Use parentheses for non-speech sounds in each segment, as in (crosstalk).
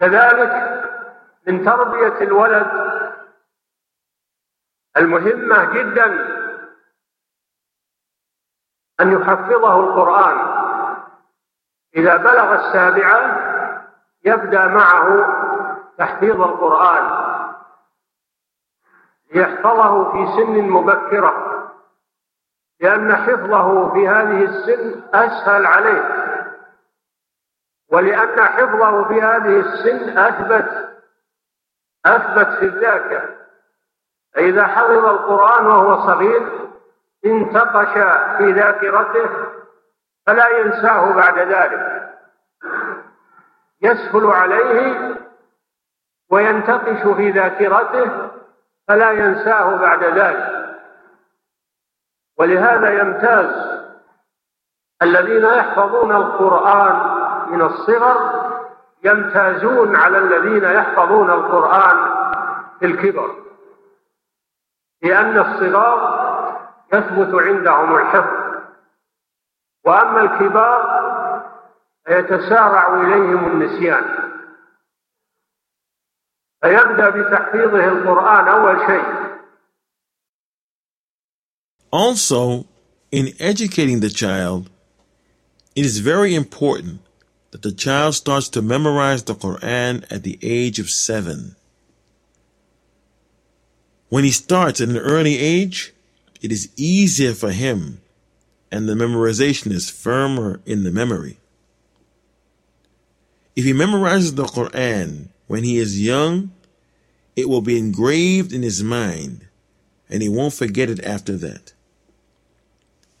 كذلك من تربية الولد المهمة جدا أن يحفظه القرآن. إذا بلغ السابعة يبدأ معه تحفيظ القرآن ليحفظه في سن مبكرة لأن حفظه في هذه السن أسهل عليه. ولأن حفظه في هذه السن أثبت أثبت في الذاكرة فإذا حفظ القرآن وهو صغير انتقش في ذاكرته فلا ينساه بعد ذلك. يسهل عليه وينتقش في ذاكرته فلا ينساه بعد ذلك. ولهذا يمتاز الذين يحفظون القرآن من الصغر يمتازون على الذين يحفظون القرآن في الكبر لأن الصغار يثبت عندهم الحفظ وأما الكبار فيتسارع إليهم النسيان. فيبدأ بتحفيظه القرآن أول شيء. Also, in educating the child, it is very important that the child starts to memorize the Quran at the age of seven. When he starts at an early age, it is easier for him and the memorization is firmer in the memory. If he memorizes the Quran when he is young, it will be engraved in his mind and he won't forget it after that.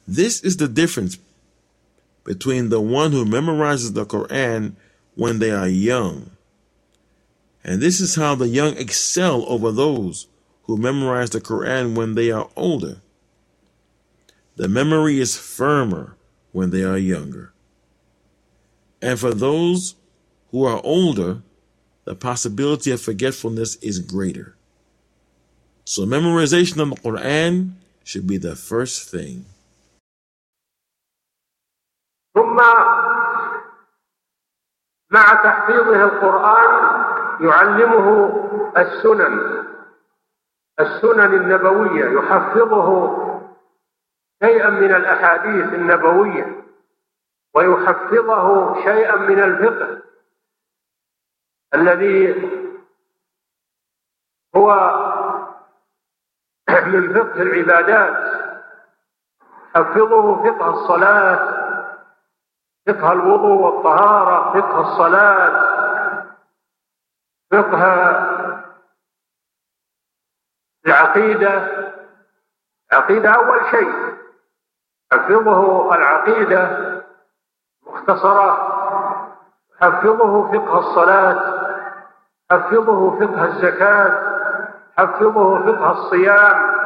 This is the difference between the one who memorizes the Quran when they are young. And this is how the young excel over those who memorize the Quran when they are older. The memory is firmer when they are younger. And for those who are older, the possibility of forgetfulness is greater. So memorization of the Quran should be the first thing. ثم مع تحفيظه القرآن يعلمه السنن السنن النبوية يحفظه شيئا من الأحاديث النبوية ويحفظه شيئا من الفقه الذي هو من فقه العبادات. حفظه فقه الصلاة. فقه الوضوء والطهارة فقه الصلاة فقه العقيدة. عقيدة أول شيء. حفظه العقيدة مختصرة. حفظه فقه الصلاة حفظه فقه الزكاة حفظه فقه الصيام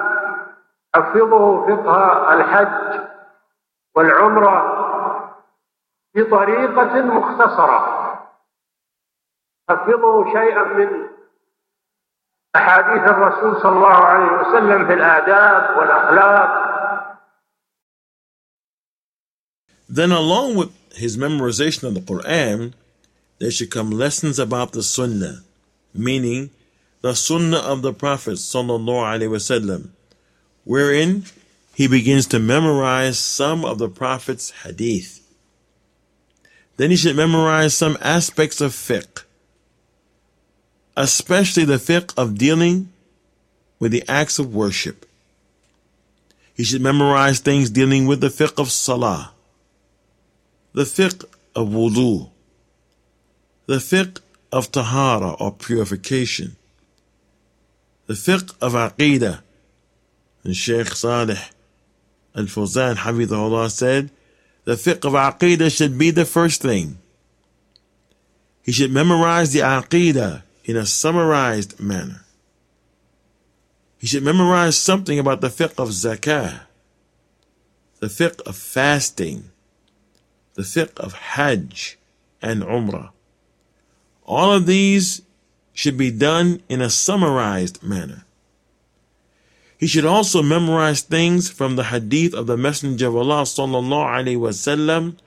حفظه فقه الحج والعمرة. بطريقة مختصرة حفظه شيئا من أحاديث الرسول صلى الله عليه وسلم في الآداب والأخلاق Then, along with his memorization of the Quran, there should come lessons about the Sunnah, meaning the Sunnah of the Prophet wasallam, wherein he begins to memorize some of the Prophet's hadith. Then he should memorize some aspects of fiqh, especially the fiqh of dealing with the acts of worship. He should memorize things dealing with the fiqh of salah, the fiqh of wudu, the fiqh of tahara or purification, the fiqh of aqidah. And Shaykh Salih Al-Fawzan Hafidahullah said, the fiqh of aqidah should be the first thing. He should memorize the aqidah in a summarized manner. He should memorize something about the fiqh of zakah, the fiqh of fasting, the fiqh of hajj and umrah. All of these should be done in a summarized manner. He should also memorize things from the hadith of the Messenger of Allah sallallahu alaihi wasallam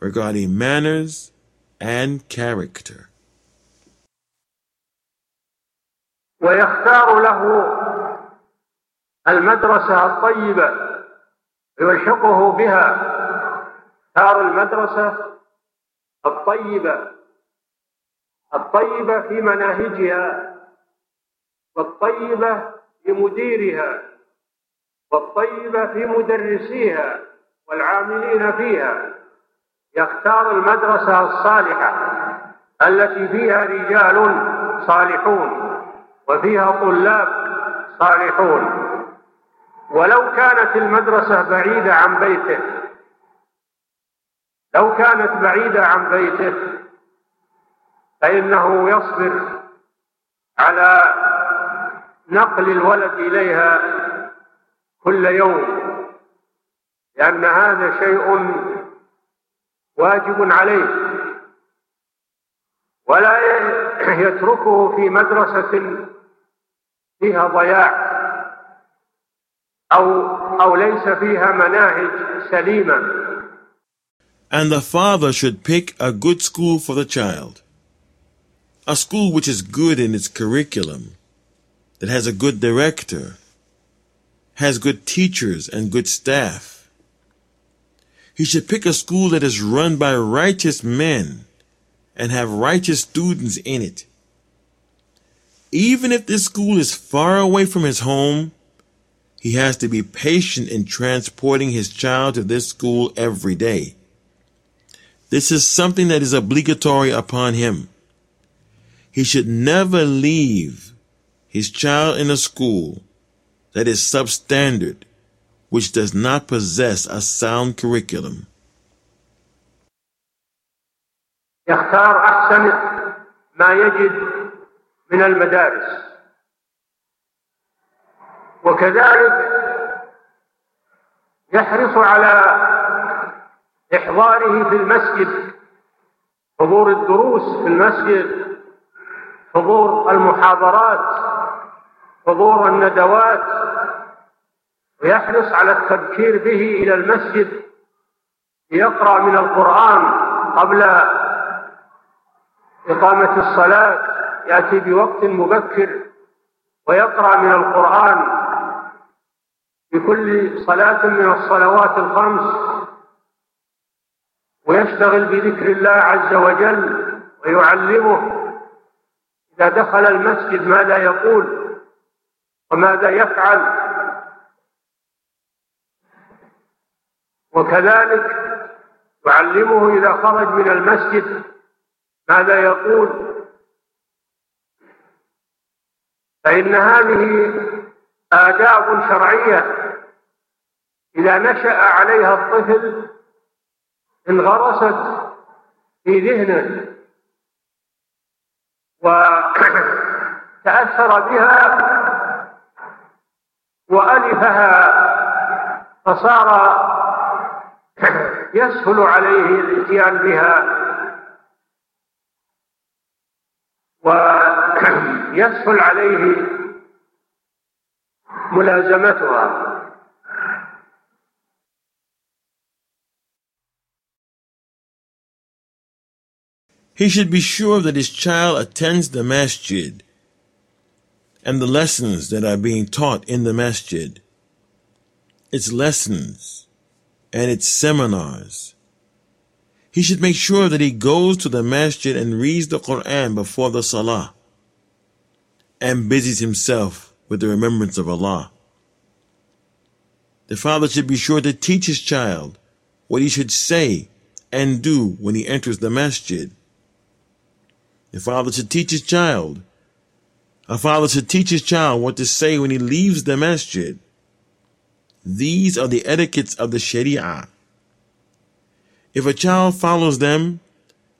regarding manners and character. ويختار له المدرسة الطيبة ويلحقه بها اختار المدرسة الطيبة الطيبة في مناهجها والطيبة في مديرها والطيبة في مدرسيها والعاملين فيها. يختار المدرسة الصالحة التي فيها رجال صالحون وفيها طلاب صالحون. ولو كانت المدرسة بعيدة عن بيته لو كانت بعيدة عن بيته فإنه يصبر على نقل الولد إليها كل يوم لأن هذا شيء واجب عليه. ولا يتركه في مدرسة فيها ضياع أو أو ليس فيها مناهج سليمة. And the father should pick a good school for the child. A school which is good in its curriculum, that has a good director, has good teachers and good staff. He should pick a school that is run by righteous men and have righteous students in it. Even if this school is far away from his home, he has to be patient in transporting his child to this school every day. This is something that is obligatory upon him. He should never leave his child in a school that is substandard, which does not possess a sound curriculum. يختار أحسن ما يجد من المدارس وكذلك يحرص على إحضاره في المسجد حضور الدروس في المسجد حضور المحاضرات حضور الندوات ويحرص على التبكير به إلى المسجد ليقرأ من القرآن قبل إقامة الصلاة يأتي بوقت مبكر ويقرأ من القرآن في كل صلاة من الصلوات الخمس ويشتغل بذكر الله عز وجل ويعلمه إذا دخل المسجد ماذا يقول. وماذا يفعل؟ وكذلك يعلمه إذا خرج من المسجد ماذا يقول؟ فإن هذه آداب شرعية إذا نشأ عليها الطفل انغرست في ذهنه وتأثر بها وألفها فصار (clears throat) يسهل عليه الاتيان بها ويسهل (clears throat) عليه ملازمتها. He should be sure that his child attends the masjid. And the lessons that are being taught in the masjid, its lessons and its seminars. He should make sure that he goes to the masjid and reads the Quran before the salah and busies himself with the remembrance of Allah. The father should be sure to teach his child what he should say and do when he enters the masjid The father should teach his child. A father should teach his child what to say when he leaves the masjid. These are the etiquettes of the Sharia. If a child follows them,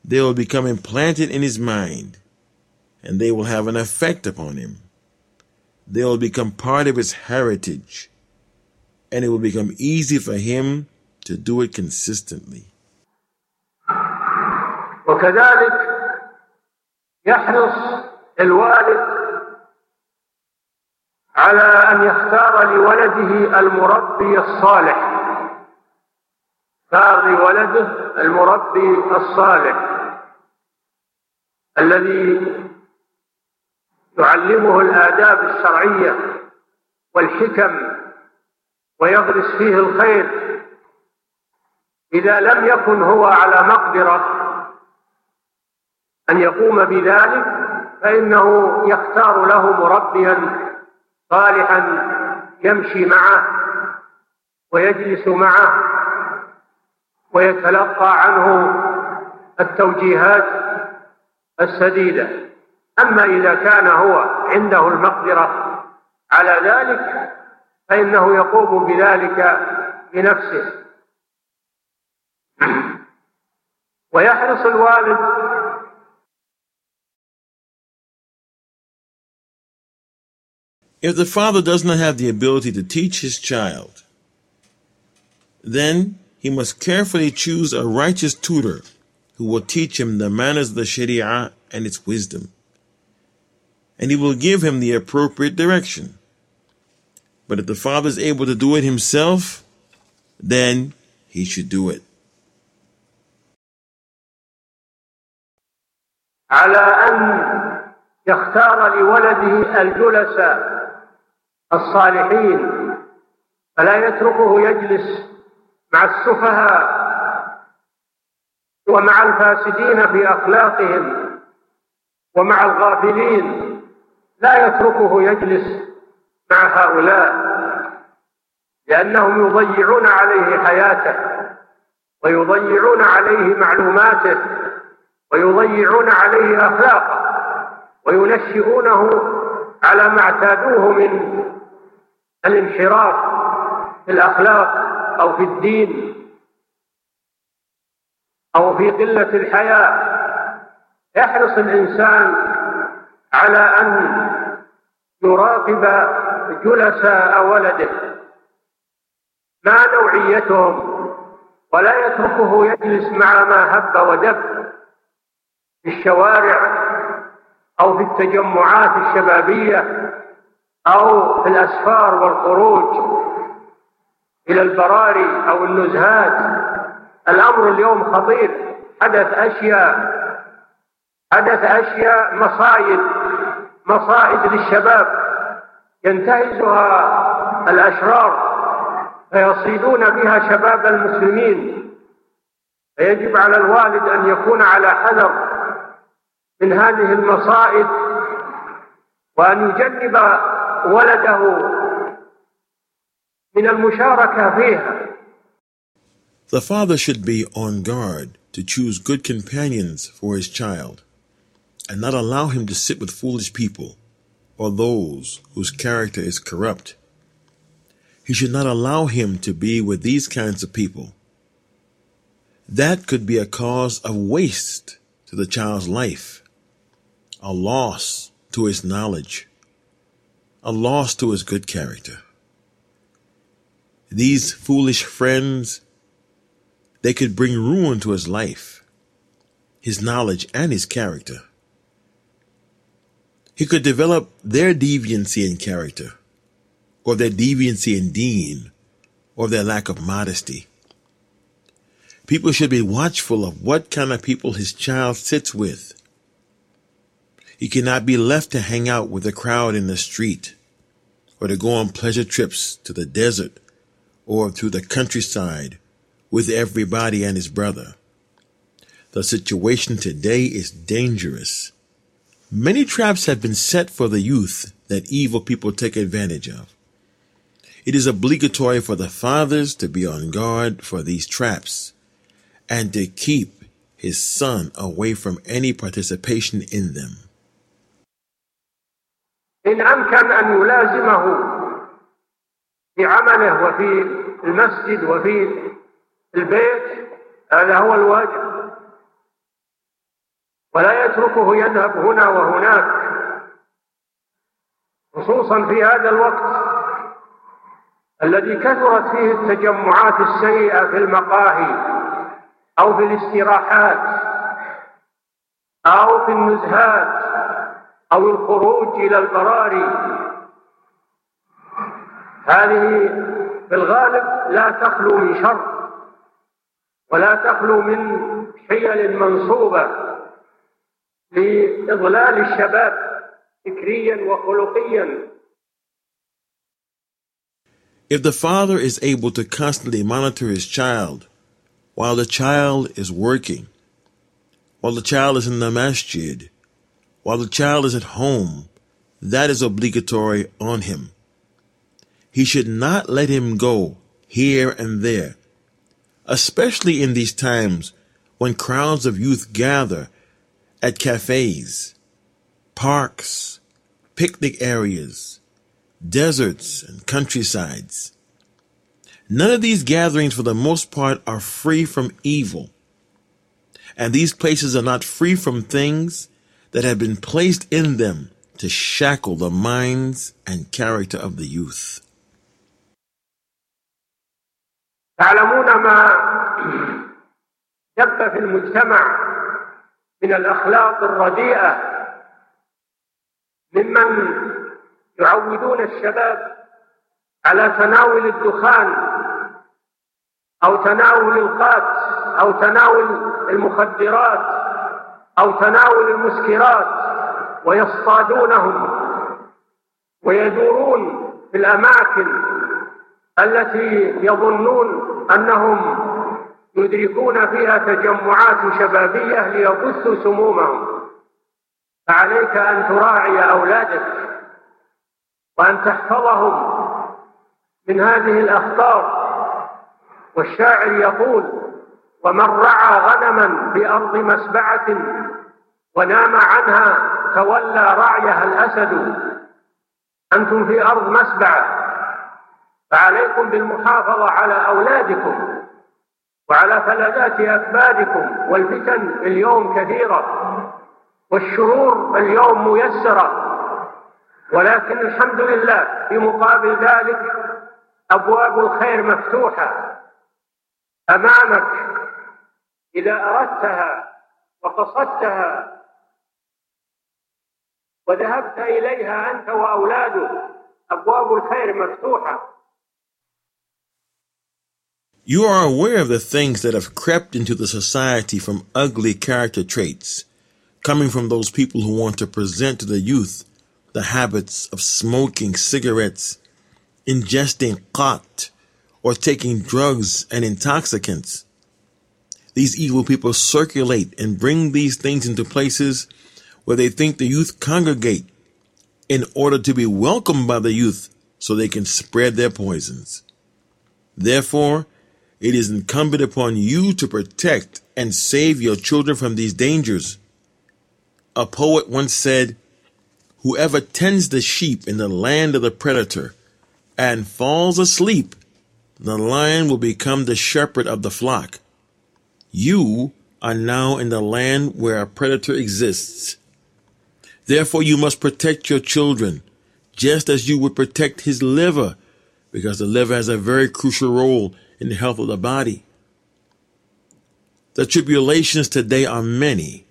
they will become implanted in his mind and they will have an effect upon him. They will become part of his heritage and it will become easy for him to do it consistently. وكذلك يحرص الوالد على أن يختار لولده المربي الصالح. اختار لولده المربي الصالح. الذي يعلمه الآداب الشرعية والحكم ويغرس فيه الخير. إذا لم يكن هو على مقدرة أن يقوم بذلك فإنه يختار له مربيا صالحا يمشي معه ويجلس معه ويتلقى عنه التوجيهات السديدة. أما إذا كان هو عنده المقدرة على ذلك فإنه يقوم بذلك بنفسه. ويحرص الوالد If the father does not have the ability to teach his child, then he must carefully choose a righteous tutor who will teach him the manners of the Sharia and its wisdom. And he will give him the appropriate direction. But if the father is able to do it himself, then he should do it. على أن يختار لولده الجلساء الصالحين فلا يتركه يجلس مع السفهاء ومع الفاسدين في أخلاقهم ومع الغافلين. لا يتركه يجلس مع هؤلاء لأنهم يضيعون عليه حياته ويضيعون عليه معلوماته ويضيعون عليه أخلاقه وينشئونه على ما اعتادوه من الانحراف في الأخلاق أو في الدين أو في قلة الحياء يحرص الإنسان على أن يراقب جلساء ولده. ما نوعيتهم؟ ولا يتركه يجلس مع ما هب ودب في الشوارع أو في التجمعات الشبابية. أو في الأسفار والخروج إلى البراري أو النزهات. الأمر اليوم خطير. حدث أشياء حدث أشياء مصايد مصائد للشباب. ينتهزها الأشرار فيصيدون بها شباب المسلمين. فيجب على الوالد أن يكون على حذر من هذه المصائد وأن يجنب ولده من المشاركة فيها The father should be on guard to choose good companions for his child and not allow him to sit with foolish people or those whose character is corrupt. He should not allow him to be with these kinds of people. That could be a cause of waste to the child's life, a loss to his knowledge, a loss to his good character. These foolish friends they could bring ruin to his life, his knowledge, and his character. He could develop their deviancy in character, or their deviancy in deen, or their lack of modesty. People should be watchful of what kind of people his child sits with. He cannot be left to hang out with the crowd in the street, or to go on pleasure trips to the desert or to the countryside with everybody and his brother. The situation today is dangerous. Many traps have been set for the youth that evil people take advantage of. It is obligatory for the fathers to be on guard for these traps and to keep his son away from any participation in them. إن أمكن أن يلازمه في عمله وفي المسجد وفي البيت هذا هو الواجب. ولا يتركه يذهب هنا وهناك خصوصا في هذا الوقت الذي كثرت فيه التجمعات السيئة في المقاهي أو في الاستراحات أو في النزهات. أو الخروج إلى البراري هذه في الغالب لا تخلو من شر ولا تخلو من حيل منصوبة لإضلال الشباب فكريا وخلقيا If the father is able to constantly monitor his child while the child is working, while the child is in the masjid, while the child is at home, that is obligatory on him. He should not let him go here and there, especially in these times when crowds of youth gather at cafes, parks, picnic areas, deserts, and countrysides. None of these gatherings, for the most part, are free from evil. And these places are not free from things that have been placed in them to shackle the minds and character of the youth. تعلمون ما دب في المجتمع من الأخلاق الرديئة ممن يعودون الشباب على تناول الدخان أو تناول القات أو تناول المخدرات أو تناول المسكرات ويصطادونهم ويدورون في الأماكن التي يظنون أنهم يدركون فيها تجمعات شبابية ليبثوا سمومهم. فعليك أن تراعي أولادك وأن تحفظهم من هذه الأخطار. والشاعر يقول ومن رعى غنما في أرض مسبعة ونام عنها تولى رعيها الأسد. أنتم في أرض مسبعة. فعليكم بالمحافظة على أولادكم وعلى فلذات أكبادكم والفتن اليوم كثيرة والشرور اليوم ميسرة. ولكن الحمد لله في مقابل ذلك أبواب الخير مفتوحة. أمامك إذا أردتها وقصدتها وذهبت إليها أنت وأولادك أبواب الخير مفتوحة You are aware of the things that have crept into the society from ugly character traits, coming from those people who want to present to the youth the habits of smoking cigarettes, ingesting qat, or taking drugs and intoxicants. These evil people circulate and bring these things into places where they think the youth congregate in order to be welcomed by the youth so they can spread their poisons. Therefore, it is incumbent upon you to protect and save your children from these dangers. A poet once said, Whoever tends the sheep in the land of the predator and falls asleep, the lion will become the shepherd of the flock. You are now in the land where a predator exists. Therefore, you must protect your children, just as you would protect his liver, because the liver has a very crucial role in the health of the body. The tribulations today are many.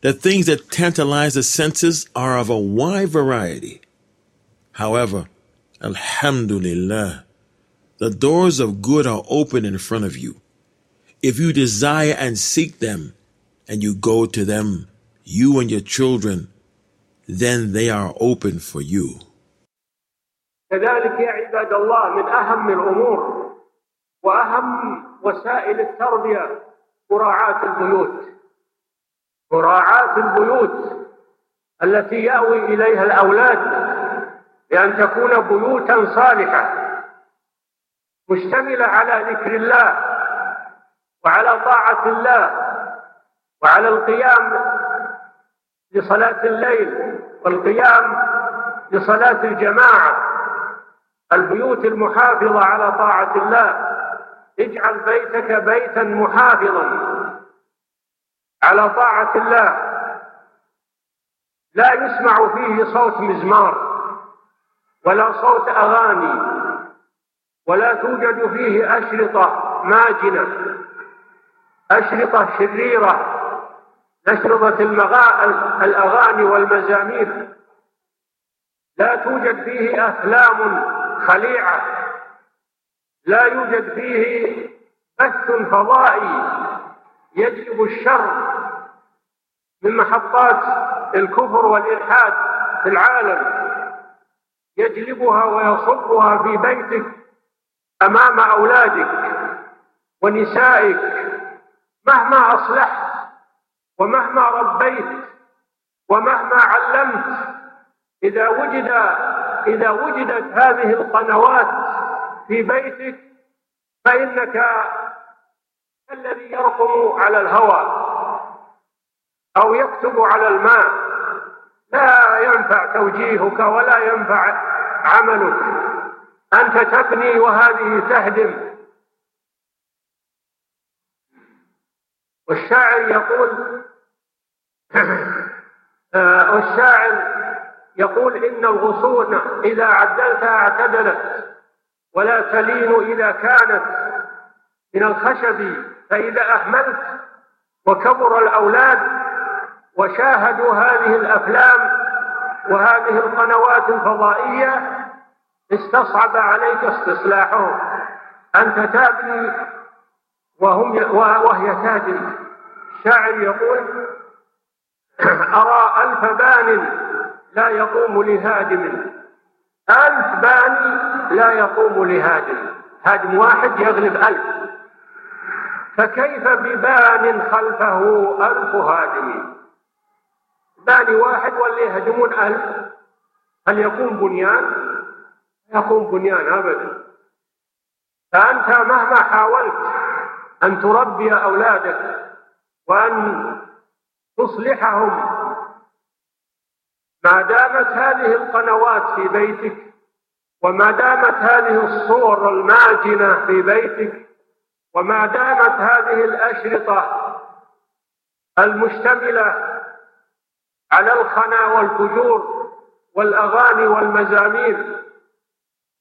The things that tantalize the senses are of a wide variety. However, Alhamdulillah, the doors of good are open in front of you. If you desire and seek them, and you go to them, you and your children, then they are open for you. كذلك يا عباد الله من أهم الأمور وأهم وسائل التربية مراعاة البيوت مراعاة البيوت التي يأوي إليها الأولاد بأن تكون بيوتا صالحة مشتملة على ذكر الله وعلى طاعة الله وعلى القيام لصلاة الليل والقيام لصلاة الجماعة. البيوت المحافظة على طاعة الله. اجعل بيتك بيتا محافظا على طاعة الله. لا يسمع فيه صوت مزمار ولا صوت أغاني ولا توجد فيه أشرطة ماجنة. أشرطة شريرة أشرطة. الأغاني والمزامير لا توجد فيه أفلام خليعة. لا يوجد فيه بث فضائي يجلب الشر من محطات الكفر والإلحاد في العالم. يجلبها ويصبها في بيتك أمام أولادك ونسائك. مهما أصلحت ومهما ربيت ومهما علمت إذا وجد إذا وجدت هذه القنوات في بيتك فإنك الذي يرقم على الهوى أو يكتب على الماء لا ينفع توجيهك ولا ينفع عملك. أنت تبني وهذه تهدم. والشاعر يقول (clears throat) آه، والشاعر يقول إن الغصون إذا عدلتها اعتدلت ولا تلين إذا كانت. من الخشب فإذا أهملت وكبر الأولاد وشاهدوا هذه الأفلام وهذه القنوات الفضائية استصعب عليك استصلاحهم. أنت تبني وهم وهي تهدم الشاعر يقول (clears throat) أرى ألف بان لا يقوم لهادم ألف باني لا يقوم لهادم هادم واحد يغلب ألف. فكيف ببان خلفه ألف هادم باني واحد واللي يهدمون ألف. هل يقوم بنيان؟ يقوم بنيان أبدا. فأنت مهما حاولت أن تربي أولادك وأن تصلحهم. ما دامت هذه القنوات في بيتك وما دامت هذه الصور الماجنة في بيتك وما دامت هذه الأشرطة المشتملة على الخنا والفجور والأغاني والمزامير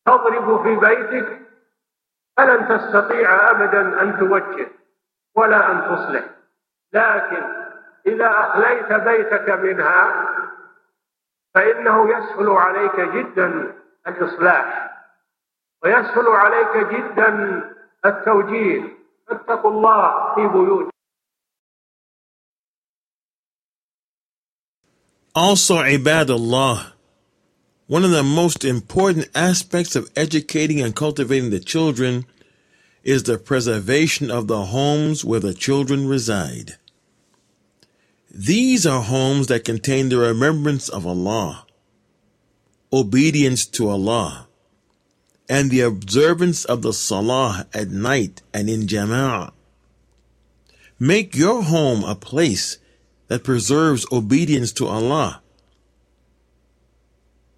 تضرب في بيتك فلن تستطيع أبدا أن توجه ولا أن تصلح؟ لكن إذا أخليت بيتك منها فإنه يسهل عليك جدا الإصلاح ويسهل عليك جدا التوجيه. فاتقوا الله في بيوت Also, Ibadullah, one of the most important aspects of educating and cultivating the children is the preservation of the homes where the children reside. These are homes that contain the remembrance of Allah, obedience to Allah, and the observance of the Salah at night and in Jama'ah. Make your home a place that preserves obedience to Allah.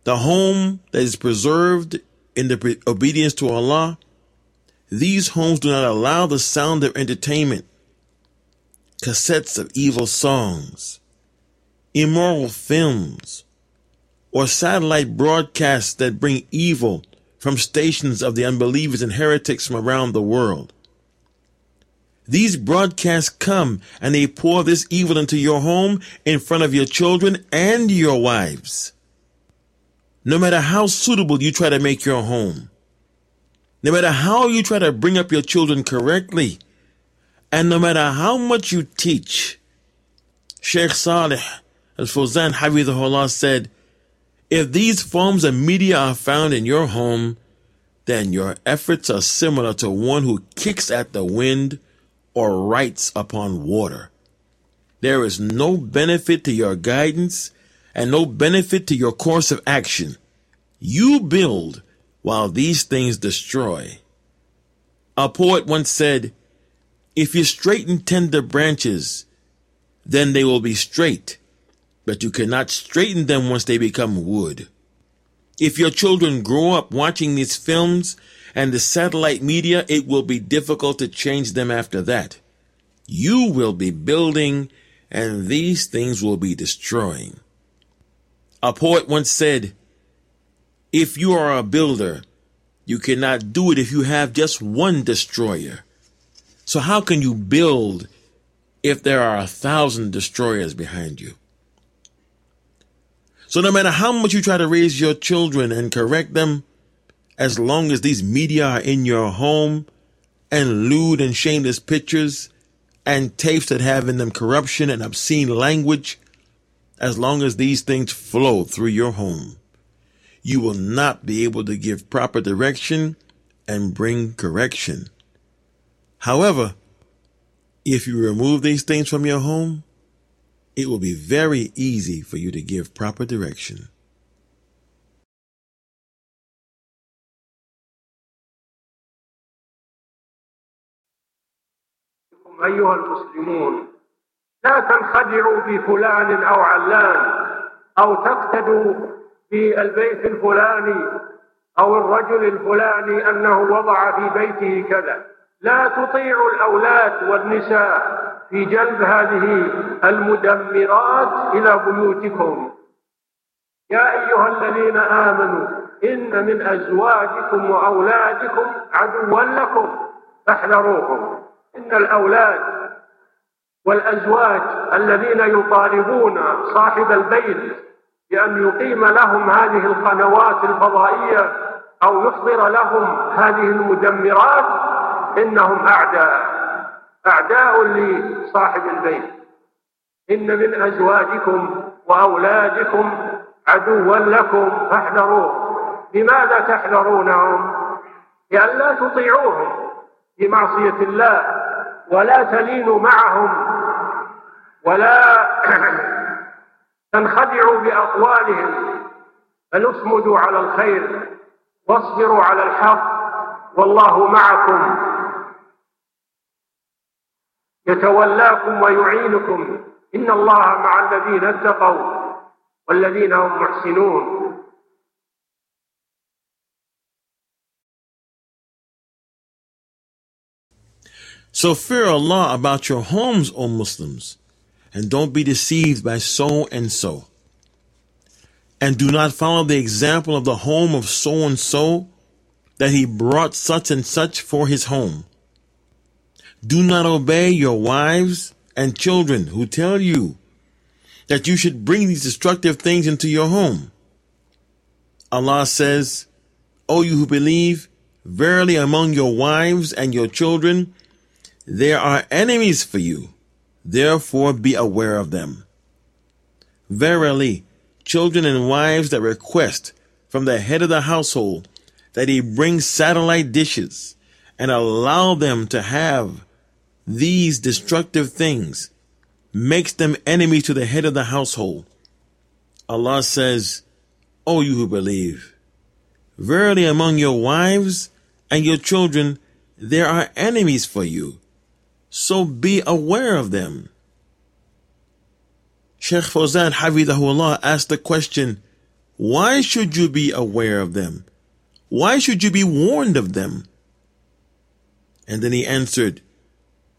The home that is preserved in the obedience to Allah, these homes do not allow the sound of entertainment cassettes of evil songs, immoral films, or satellite broadcasts that bring evil from stations of the unbelievers and heretics from around the world. These broadcasts come and they pour this evil into your home in front of your children and your wives. No matter how suitable you try to make your home, no matter how you try to bring up your children correctly, and no matter how much you teach, Sheikh Saleh Al-Fawzan Hafidhullah said, if these forms of media are found in your home, then your efforts are similar to one who kicks at the wind or writes upon water. There is no benefit to your guidance and no benefit to your course of action. You build while these things destroy. A poet once said, if you straighten tender branches, then they will be straight, but you cannot straighten them once they become wood. If your children grow up watching these films and the satellite media, it will be difficult to change them after that. You will be building and these things will be destroying. A poet once said, if you are a builder, you cannot do it if you have just one destroyer. So how can you build if there are a thousand destroyers behind you? So no matter how much you try to raise your children and correct them, as long as these media are in your home and lewd and shameless pictures and tapes that have in them corruption and obscene language, as long as these things flow through your home, you will not be able to give proper direction and bring correction. However, if you remove these things from your home, it will be very easy for you to give proper direction. أيها المسلمون لا تنخدعوا بفلان أو علان أو تقتدوا بالبيت الفلاني أو الرجل الفلاني أنه وضع في بيته كذا. لا تطيعوا الأولاد والنساء في جلب هذه المدمرات إلى بيوتكم. يا أيها الذين آمنوا إن من أزواجكم وأولادكم عدوا لكم فاحذروهم. إن الأولاد والأزواج الذين يطالبون صاحب البيت بأن يقيم لهم هذه القنوات الفضائية أو يحضر لهم هذه المدمرات إنهم أعداء أعداء لصاحب البيت. إن من أزواجكم وأولادكم عدوا لكم فاحذروه. لماذا تحذرونهم؟ لئلا تطيعوهم في معصية الله. ولا تلينوا معهم ولا (clears throat) تنخدعوا بأقوالهم بل اصمدوا على الخير واصبروا على الحق والله معكم. يتولاكم ويعينكم. إن الله مع الذين اتقوا والذين هم محسنون. So fear Allah about your homes, O Muslims, and don't be deceived by so and so. And do not follow the example of the home of so and so that he brought such and such for his home. Do not obey your wives and children who tell you that you should bring these destructive things into your home. Allah says, O you who believe, verily among your wives and your children there are enemies for you, therefore be aware of them. Verily, children and wives that request from the head of the household that he bring satellite dishes and allow them to have these destructive things makes them enemy to the head of the household. Allah says, O you who believe, verily among your wives and your children there are enemies for you so be aware of them. Sheikh Fawzan Hafidahullah asked the question, why should you be aware of them? Why should you be warned of them? And then he answered,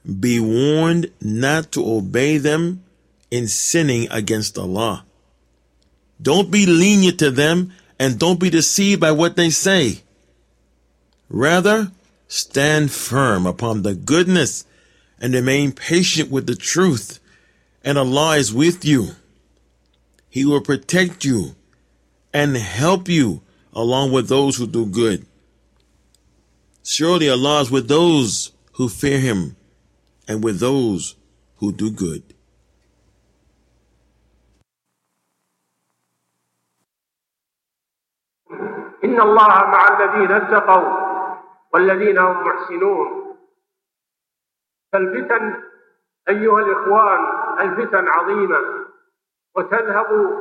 be warned not to obey them in sinning against Allah. Don't be lenient to them and don't be deceived by what they say. Rather, stand firm upon the goodness and remain patient with the truth, and Allah is with you. He will protect you and help you along with those who do good. Surely Allah is with those who fear Him and with those who do good. إن الله مع الذين اتقوا والذين هم محسنون فالفتن أيها الإخوان الفتن عظيمة وتذهب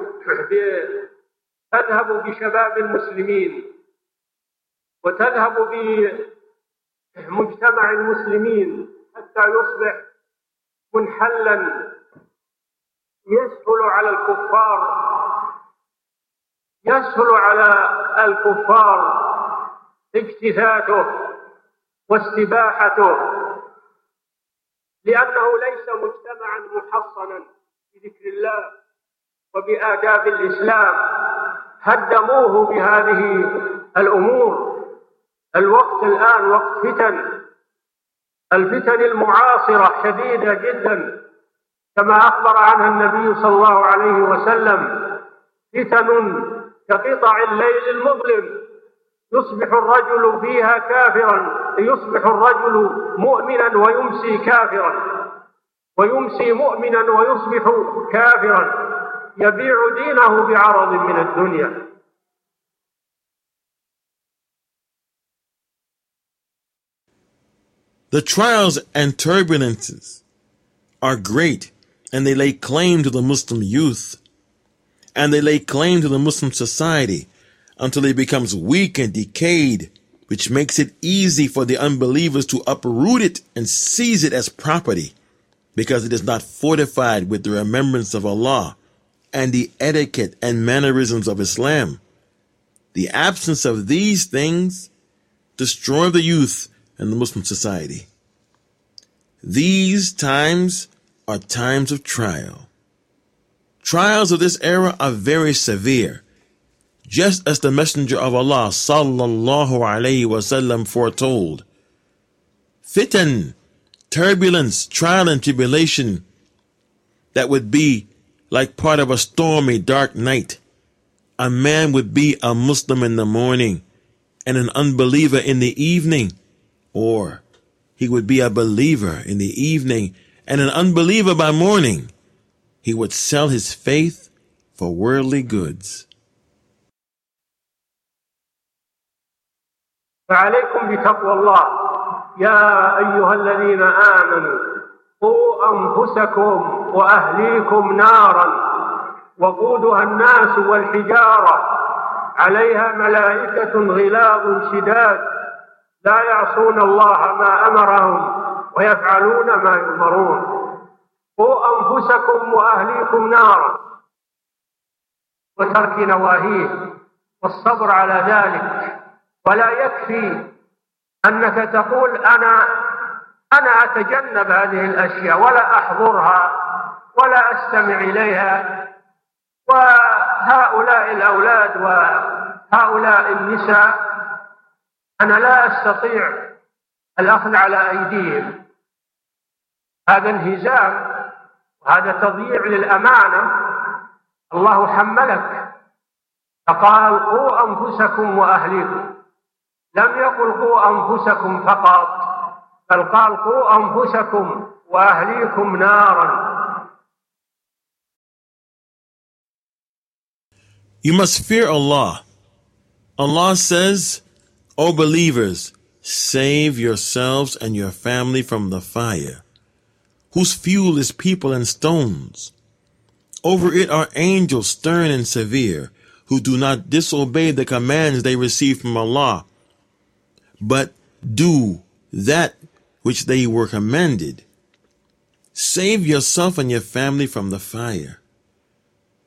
تذهب بشباب المسلمين وتذهب بمجتمع المسلمين حتى يصبح منحلا يسهل على الكفار يسهل على الكفار اجتثاثه واستباحته. لأنه ليس مجتمعا محصنا بذكر الله وبآداب الإسلام. هدموه بهذه الأمور. الوقت الآن وقت فتن. الفتن المعاصرة شديدة جدا. كما أخبر عنها النبي صلى الله عليه وسلم فتن كقطع الليل المظلم. يصبح الرجل فيها كافرا يصبح الرجل مؤمنا ويمسي كافرا ويمسي مؤمنا ويصبح كافرا يبيع دينه بعرض من الدنيا The trials and turbulences are great and they lay claim to the Muslim youth and they lay claim to the Muslim society until it becomes weak and decayed, which makes it easy for the unbelievers to uproot it and seize it as property because it is not fortified with the remembrance of Allah and the etiquette and mannerisms of Islam. The absence of these things destroy the youth and the Muslim society. These times are times of trial. Trials of this era are very severe, just as the Messenger of Allah sallallahu alaihi wasallam foretold. Fitan, turbulence, trial and tribulation that would be like part of a stormy dark night. A man would be a Muslim in the morning and an unbeliever in the evening, or he would be a believer in the evening and an unbeliever by morning he would sell his faith for worldly goods. فعليكم بتقوى الله. يا أيها الذين آمنوا قوا أنفسكم وأهليكم نارا وقودها الناس والحجارة. عليها ملائكة غلاظ شداد. لا يعصون الله ما أمرهم ويفعلون ما يؤمرون. قوا أنفسكم وأهليكم نارا. وترك نواهيه والصبر على ذلك. ولا يكفي أنك تقول أنا أنا أتجنب هذه الأشياء ولا أحضرها ولا أستمع إليها. وهؤلاء الأولاد وهؤلاء النساء أنا لا أستطيع الأخذ على أيديهم. هذا انهزام هذا تضييع للأمانة. الله حملك فقال قوا أنفسكم وأهليكم. لم يقل قوا أنفسكم فقط بل قال قوا أنفسكم وأهليكم نارا You must fear Allah. Allah says, O believers, save yourselves and your family from the fire. whose fuel is people and stones. Over it are angels stern and severe, who do not disobey the commands they receive from Allah, but do that which they were commanded. Save yourself and your family from the fire.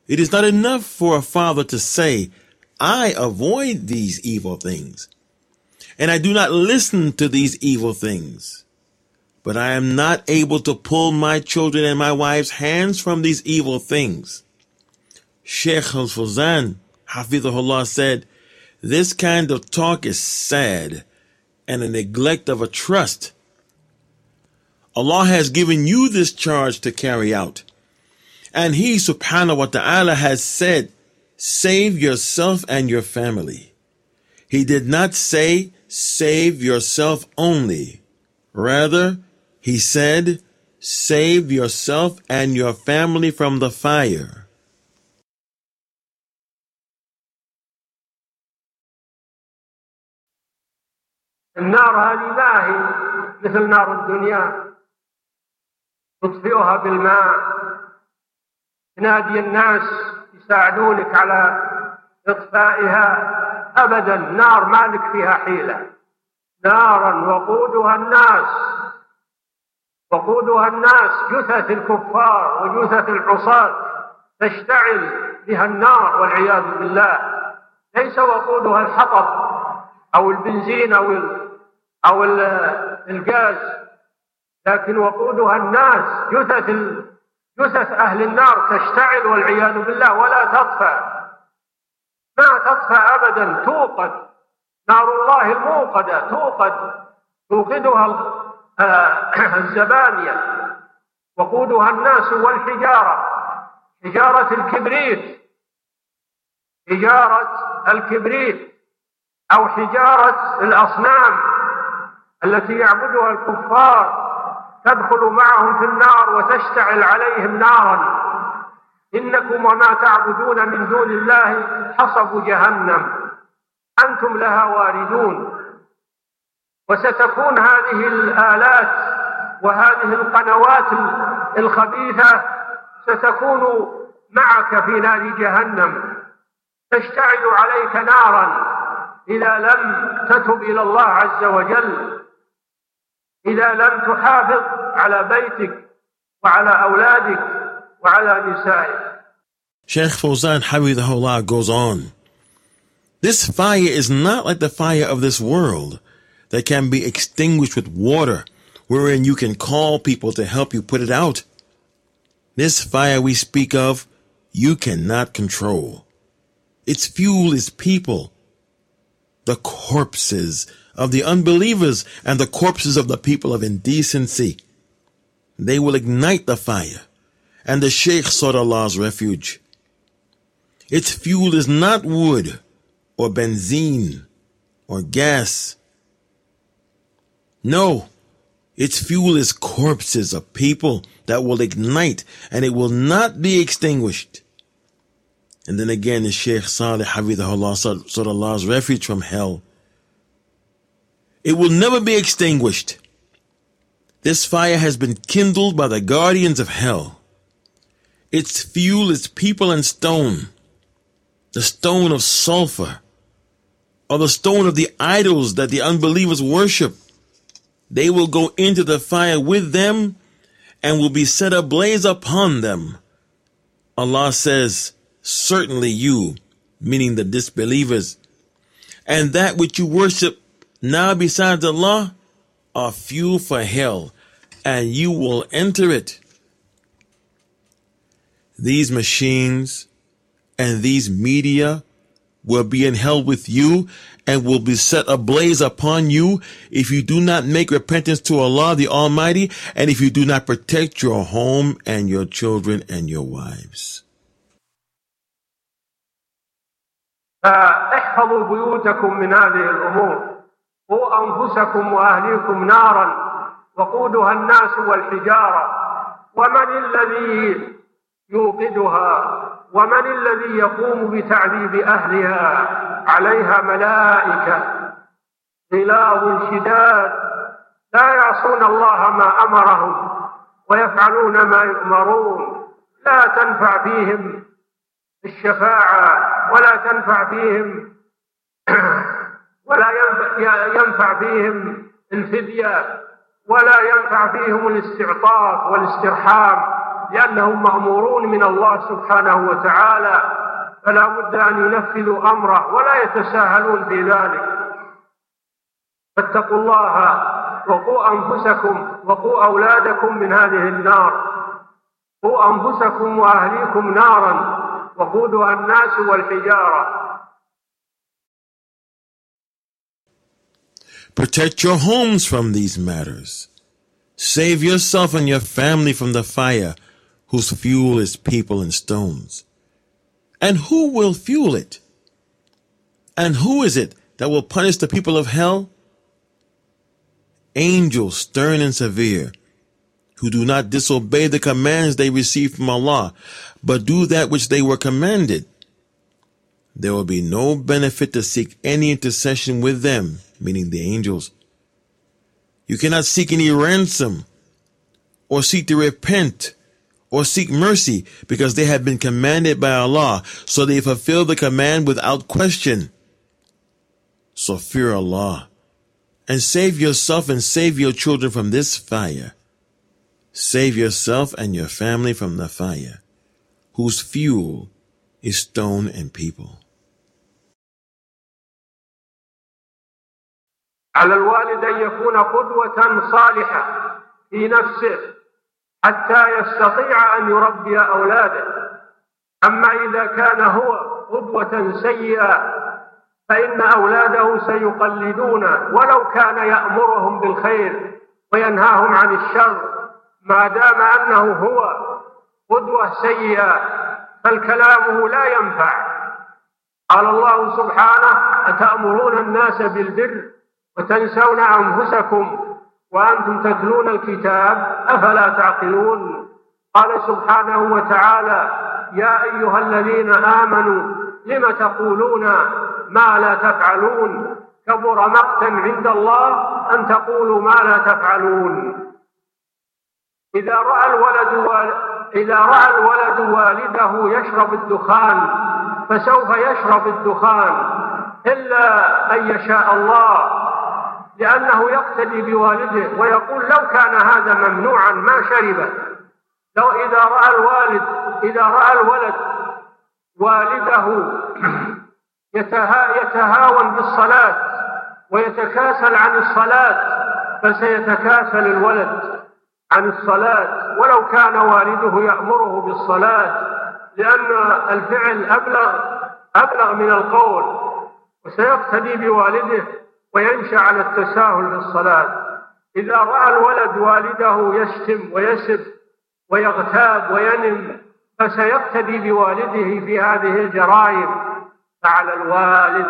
It is not enough for a father to say, I avoid these evil things, and I do not listen to these evil things but I am not able to pull my children and my wife's hands from these evil things. Sheikh al-Fawzan, Hafidhullah said, this kind of talk is sad and a neglect of a trust. Allah has given you this charge to carry out. And He subhanahu wa ta'ala has said, save yourself and your family. He did not say, save yourself only. Rather, he said, Save yourself and your family from the fire. النار هذه ما هي مثل نار الدنيا. تطفئها بالماء. تنادي الناس يساعدونك على إطفائها. أبدا نار ما لك فيها حيلة. نارا وقودها الناس. وقودها الناس جثث الكفار وجثث العصاة تشتعل بها النار والعياذ بالله. ليس وقودها الحطب أو البنزين أو أو الغاز لكن وقودها الناس جثث جثث أهل النار تشتعل والعياذ بالله ولا تطفأ ما تطفأ أبدا توقد. نار الله الموقدة توقد. توقدها (clears throat) الزبانية. وقودها الناس والحجارة. حجارة الكبريت. حجارة الكبريت. أو حجارة الأصنام. التي يعبدها الكفار تدخل معهم في النار وتشتعل عليهم نارا. إنكم وما تعبدون من دون الله حصب جهنم. أنتم لها واردون. وستكون هذه الآلات وهذه القنوات الخبيثة ستكون معك في نار جهنم. تشتعل عليك نارا إذا لم تتب إلى الله عز وجل. إذا لم تحافظ على بيتك وعلى أولادك وعلى نسائك Sheikh Fawzan Hafidhahullah goes on. This fire is not like the fire of this world that can be extinguished with water, wherein you can call people to help you put it out. This fire we speak of, you cannot control. Its fuel is people, the corpses of the unbelievers and the corpses of the people of indecency. They will ignite the fire, and the Sheikh sought Allah's refuge. Its fuel is not wood or benzene or gas. No, its fuel is corpses of people that will ignite and it will not be extinguished. And then again, the Shaykh Salih Hafidhahullah sought Allah's refuge from hell. It will never be extinguished. This fire has been kindled by the guardians of hell. Its fuel is people and stone, the stone of sulfur, or the stone of the idols that the unbelievers worship. They will go into the fire with them and will be set ablaze upon them. Allah says, Certainly you, meaning the disbelievers, and that which you worship now besides Allah are fuel for hell, and you will enter it. These machines and these media will be in hell with you and will be set ablaze upon you if you do not make repentance to Allah the Almighty and if you do not protect your home and your children and your wives. فاحفظوا بيوتكم من هذه الأمور قوا أنفسكم وأهليكم نارا وقودها الناس والحجارة. ومن الذي يوقدها؟ ومن الذي يقوم بتعذيب أهلها؟ عليها ملائكة. غلاظ شداد. لا يعصون الله ما أمرهم ويفعلون ما يؤمرون. لا تنفع فيهم الشفاعة ولا تنفع فيهم (clears throat) ولا ينفع فيهم الفدية ولا ينفع فيهم الاستعطاف والاسترحام لأنهم مأمورون من الله سبحانه وتعالى فلا بد أن ينفذوا أمره ولا يتساهلون في ذلك. فاتقوا الله وقوا أنفسكم وقوا أولادكم من هذه النار. قوا أنفسكم وأهليكم نارا وقودها الناس والحجارة. Protect your homes from these matters. Save yourself and your family from the fire whose fuel is people and stones. And who will fuel it? And who is it that will punish the people of hell? Angels stern and severe, who do not disobey the commands they receive from Allah, but do that which they were commanded. There will be no benefit to seek any intercession with them, meaning the angels. You cannot seek any ransom or seek to repent or seek mercy because they have been commanded by Allah, so they fulfill the command without question. So fear Allah and save yourself and save your children from this fire. Save yourself and your family from the fire, whose fuel is stone and people. على الوالد أن يكون قدوة صالحة في نفسه حتى يستطيع أن يربي أولاده. أما إذا كان هو قدوة سيئة فإن أولاده سيقلدونه ولو كان يأمرهم بالخير وينهاهم عن الشر. ما دام أنه هو قدوة سيئة فالكلامه لا ينفع. قال الله سبحانه أتأمرون الناس بالبر؟ وتنسون أنفسكم وأنتم تتلون الكتاب أفلا تعقلون؟ قال سبحانه وتعالى يا أيها الذين آمنوا لم تقولون ما لا تفعلون؟ كبر مقتا عند الله أن تقولوا ما لا تفعلون. إذا رأى الولد إذا رأى الولد والده يشرب الدخان فسوف يشرب الدخان إلا أن يشاء الله. لأنه يقتدي بوالده ويقول لو كان هذا ممنوعا ما شربه. لو إذا رأى الوالد إذا رأى الولد والده يتها يتهاون بالصلاة ويتكاسل عن الصلاة فسيتكاسل الولد عن الصلاة. ولو كان والده يأمره بالصلاة لأن الفعل أبلغ أبلغ من القول وسيقتدي بوالده وينشأ على التساهل في الصلاة. إذا رأى الولد والده يشتم ويسب ويغتاب وينم فسيقتدي بوالده في هذه الجرائم. فعلى الوالد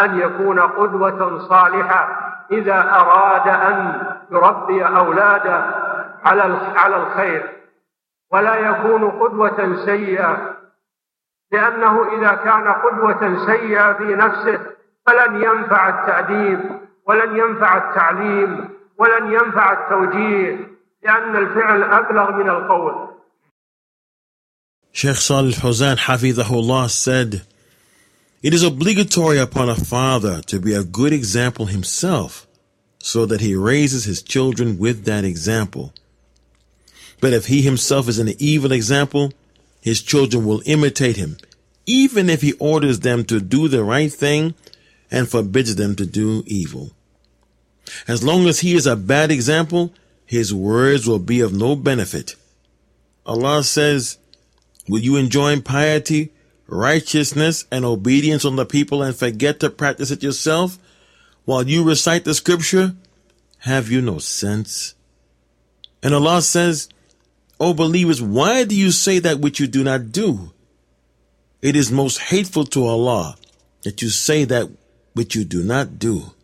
أن يكون قدوة صالحة إذا أراد أن يربي أولاده على على الخير. ولا يكون قدوة سيئة لأنه إذا كان قدوة سيئة في نفسه فلن ينفع التأديب ولن ينفع التعليم ولن ينفع التوجيه لأن الفعل أبلغ من القول Sheikh Salih Fawzan Hafizahullah said, It is obligatory upon a father to be a good example himself so that he raises his children with that example. But if he himself is an evil example, his children will imitate him, even if he orders them to do the right thing and forbids them to do evil. As long as he is a bad example, his words will be of no benefit. Allah says, Will you enjoin piety, righteousness, and obedience on the people and forget to practice it yourself while you recite the scripture? Have you no sense? And Allah says, O believers, why do you say that which you do not do? It is most hateful to Allah that you say that which you do not do.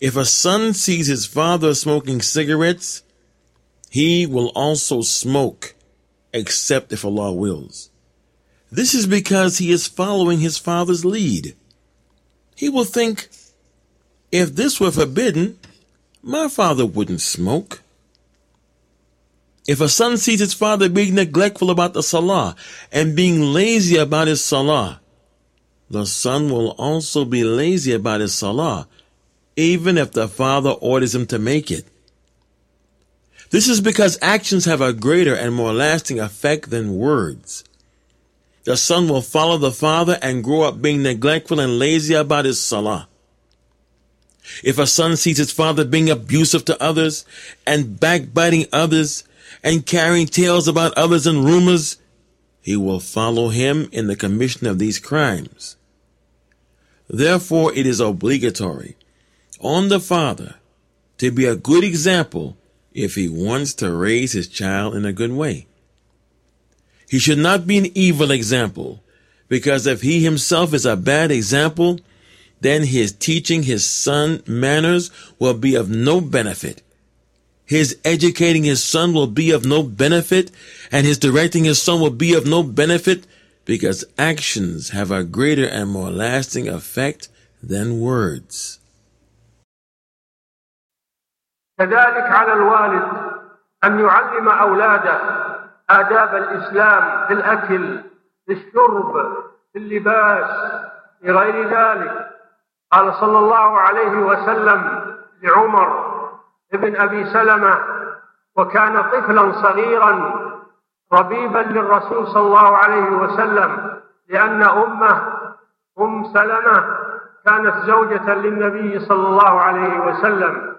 If a son sees his father smoking cigarettes, he will also smoke, except if Allah wills. This is because he is following his father's lead. He will think, if this were forbidden, my father wouldn't smoke. If a son sees his father being neglectful about the salah and being lazy about his salah, the son will also be lazy about his salah, even if the father orders him to make it. This is because actions have a greater and more lasting effect than words. The son will follow the father and grow up being neglectful and lazy about his salah. If a son sees his father being abusive to others and backbiting others and carrying tales about others and rumors, he will follow him in the commission of these crimes. Therefore, it is obligatory on the father to be a good example if he wants to raise his child in a good way. He should not be an evil example because if he himself is a bad example, then his teaching his son manners will be of no benefit. His educating his son will be of no benefit, and his directing his son will be of no benefit because actions have a greater and more lasting effect than words. كذلك على الوالد أن يعلم أولاده آداب الإسلام في الأكل في الشرب في اللباس في غير ذلك قال صلى الله عليه وسلم لعمر ابن أبي سلمة وكان طفلا صغيرا ربيبا للرسول صلى الله عليه وسلم لأن أمه أم سلمة كانت زوجة للنبي صلى الله عليه وسلم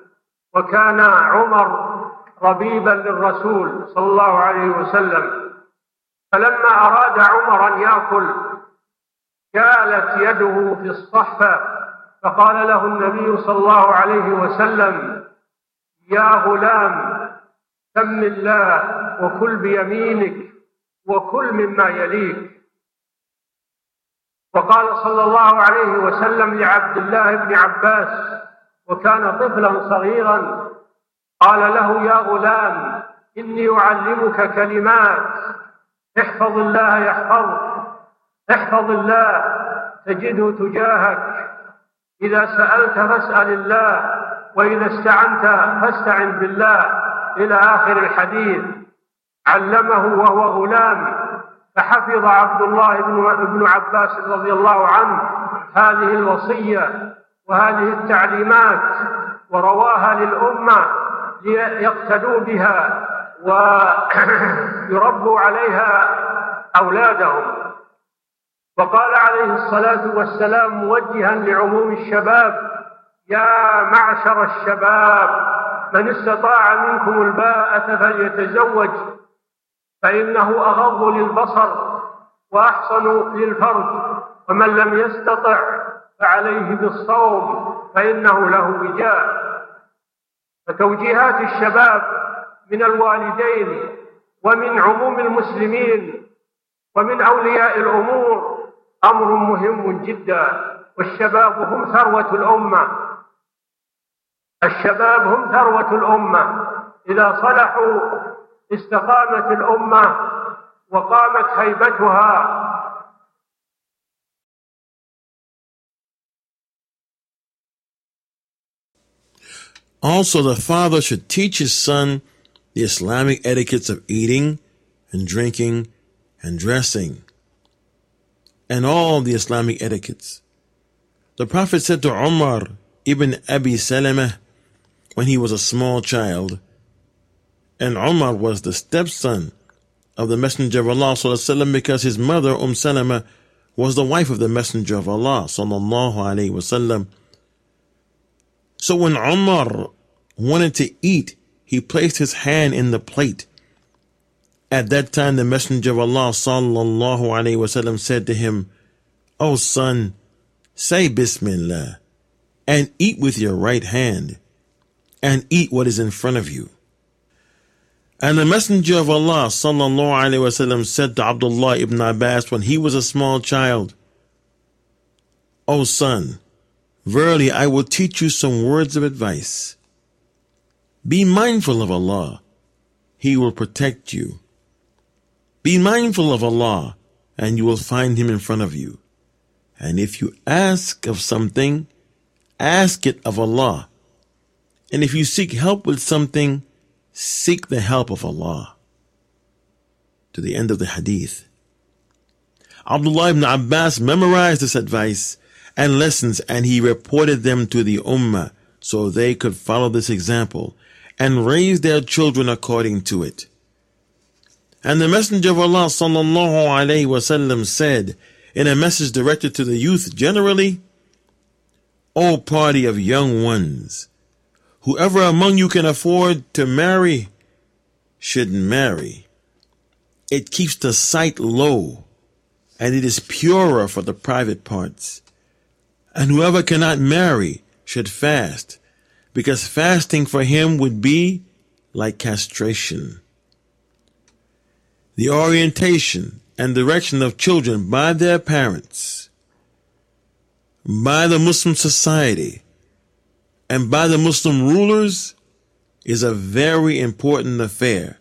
وكان عمر ربيبا للرسول صلى الله عليه وسلم. فلما أراد عمر أن يأكل جالت يده في الصحفة فقال له النبي صلى الله عليه وسلم يا غلام سم الله وكل بيمينك وكل مما يليك. وقال صلى الله عليه وسلم لعبد الله بن عباس وكان طفلا صغيرا قال له يا غلام إني أعلمك كلمات احفظ الله يحفظك احفظ الله تجده تجاهك إذا سألت فاسأل الله وإذا استعنت فاستعن بالله. إلى آخر الحديث. علمه وهو غلام. فحفظ عبد الله بن عباس رضي الله عنه هذه الوصية وهذه التعليمات ورواها للأمة ليقتدوا بها ويربوا عليها أولادهم. وقال عليه الصلاة والسلام موجها لعموم الشباب يا معشر الشباب من استطاع منكم الباءة فليتزوج فإنه أغض للبصر وأحصن للفرج ومن لم يستطع فعليه بالصوم فإنه له وجاء. فتوجيهات الشباب من الوالدين ومن عموم المسلمين ومن أولياء الأمور أمر مهم جدا والشباب هم ثروة الأمة. الشباب هم ثروة الأمة إذا صلحوا استقامت الأمة وقامت هيبتها Also, the father should teach his son the Islamic etiquettes of eating and drinking and dressing and all the Islamic etiquettes. The Prophet said to Umar ibn Abi Salamah when he was a small child, and Umar was the stepson of the Messenger of Allah وسلم, because his mother Umm Salama was the wife of the Messenger of Allah sallallahu alaihi wasallam. So when Umar wanted to eat, he placed his hand in the plate. At that time, the Messenger of Allah sallallahu alaihi wasallam said to him, "O son, say Bismillah and eat with your right hand, And eat what is in front of you." And the Messenger of Allah sallallahu alaihi wasallam said to Abdullah ibn Abbas when he was a small child, "O son." Verily, I will teach you some words of advice. Be mindful of Allah. He will protect you. Be mindful of Allah, and you will find Him in front of you. And if you ask of something, ask it of Allah. And if you seek help with something, seek the help of Allah. To the end of the hadith. Abdullah ibn Abbas memorized this advice and lessons, and he reported them to the Ummah so they could follow this example and raise their children according to it. And the Messenger of Allah sallallahu alaihi wasallam said in a message directed to the youth generally, O party of young ones, whoever among you can afford to marry should marry. It keeps the sight low and it is purer for the private parts. And whoever cannot marry should fast, because fasting for him would be like castration. The orientation and direction of children by their parents, by the Muslim society, and by the Muslim rulers is a very important affair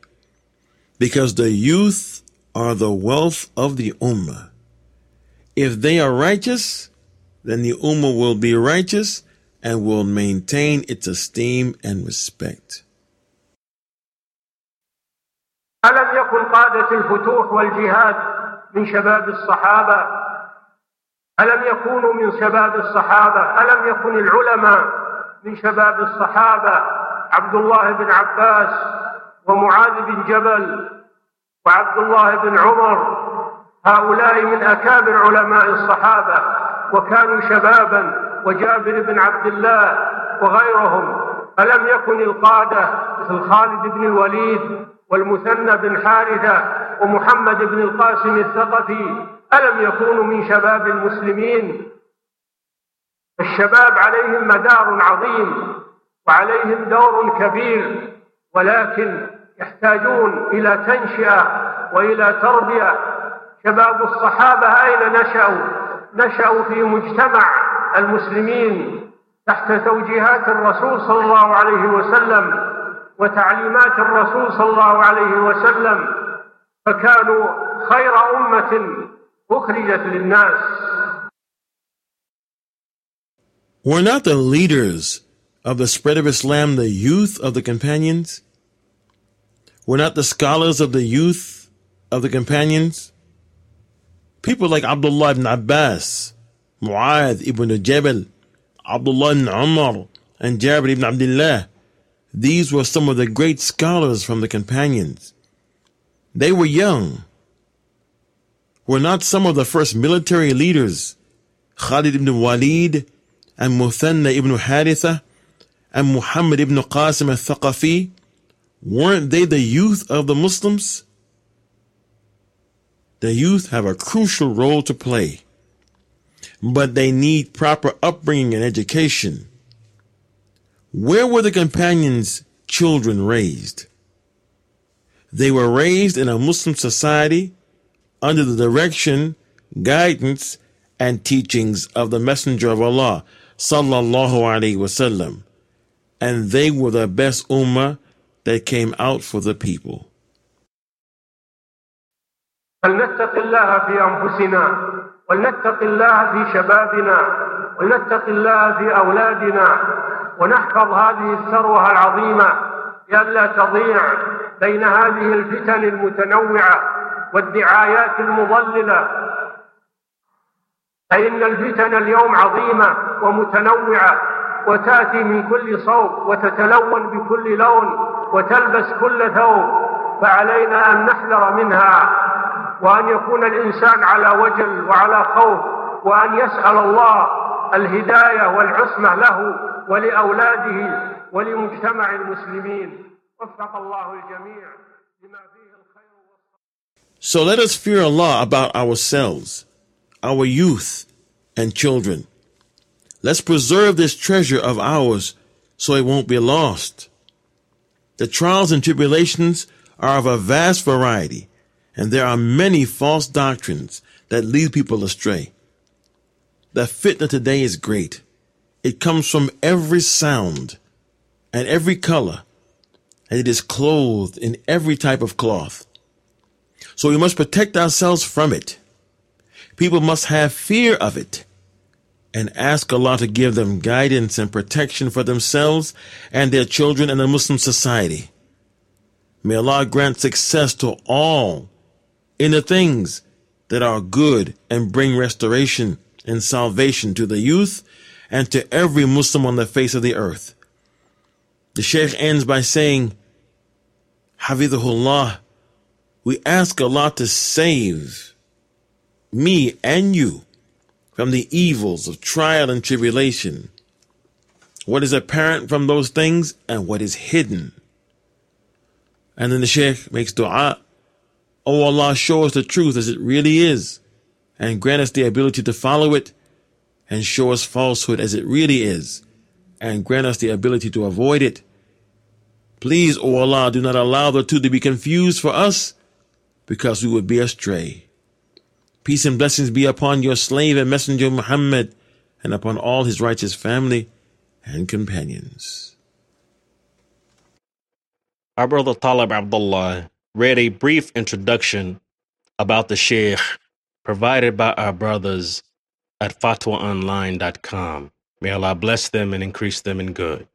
because the youth are the wealth of the Ummah. If they are righteous, then the Ummah will be righteous and will maintain its esteem and respect. ألم يكن قادة الفتوح والجهاد من شباب الصحابة ألم يكونوا من شباب الصحابة ألم يكن العلماء من شباب الصحابة عبد الله بن عباس ومعاذ بن جبل وعبد الله بن عمر. هؤلاء من أكابر علماء الصحابة وكانوا شبابا وجابر بن عبد الله وغيرهم. ألم يكن القادة مثل خالد بن الوليد والمثنى بن حارثة ومحمد بن القاسم الثقفي. ألم يكونوا من شباب المسلمين؟ الشباب عليهم مدار عظيم وعليهم دور كبير ولكن يحتاجون إلى تنشئة وإلى تربية. شباب الصحابة أين نشأوا؟ نشأوا في مجتمع المسلمين تحت توجيهات الرسول صلى الله عليه وسلم وتعليمات الرسول صلى الله عليه وسلم فكانوا خير أمة أخرجت للناس. Were not the leaders of the spread of Islam the youth of the companions? Were not the scholars of the youth of the companions? People like Abdullah ibn Abbas, Mu'adh ibn Jabal, Abdullah ibn Umar, and Jabir ibn Abdullah. These were some of the great scholars from the companions. They were young. Were not some of the first military leaders, Khalid ibn Walid and Muthanna ibn Haritha and Muhammad ibn Qasim al-Thaqafi, weren't they the youth of the Muslims? The youth have a crucial role to play, but they need proper upbringing and education. Where were the companions' children raised? They were raised in a Muslim society under the direction, guidance, and teachings of the Messenger of Allah, sallallahu alaihi wasallam, and they were the best ummah that came out for the people. فلنتق الله في أنفسنا ولنتق الله في شبابنا ولنتق الله في أولادنا ونحفظ هذه الثروة العظيمة لئلا تضيع بين هذه الفتن المتنوعة والدعايات المضللة فإن الفتن اليوم عظيمة ومتنوعة وتأتي من كل صوب وتتلون بكل لون وتلبس كل ثوب فعلينا أن نحذر منها وأن يكون الإنسان على وجل وعلى خوف وأن يسأل الله الهداية والعصمة له ولأولاده ولمجتمع المسلمين. وفق الله الجميع لما فيه الخير So let us fear Allah about ourselves, our youth, and children. Let's preserve this treasure of ours so it won't be lost. The trials and tribulations are of a vast variety, and there are many false doctrines that lead people astray. The fitna today is great. It comes from every sound and every color, and it is clothed in every type of cloth. So we must protect ourselves from it. People must have fear of it and ask Allah to give them guidance and protection for themselves and their children and the Muslim society. May Allah grant success to all in the things that are good and bring restoration and salvation to the youth and to every Muslim on the face of the earth. The Shaykh ends by saying, Hafidhullah, we ask Allah to save me and you from the evils of trial and tribulation, what is apparent from those things and what is hidden. And then the Shaykh makes dua, Oh Allah, show us the truth as it really is, and grant us the ability to follow it, and show us falsehood as it really is, and grant us the ability to avoid it. Please, O Allah, do not allow the two to be confused for us, because we would be astray. Peace and blessings be upon your slave and messenger Muhammad and upon all his righteous family and companions. Our brother Talib Abdullah read a brief introduction about the Sheikh provided by our brothers at fatwaonline.com. May Allah bless them and increase them in good.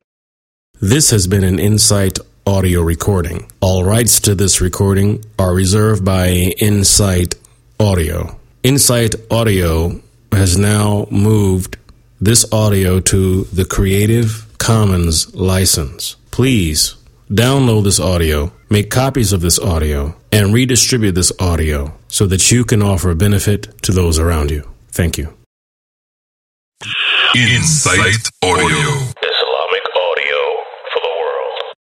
This has been an Insight audio recording. All rights to this recording are reserved by Insight Audio. Insight Audio has now moved this audio to the Creative Commons license. Please download this audio, make copies of this audio, and redistribute this audio so that you can offer a benefit to those around you. Thank you. Insight Audio.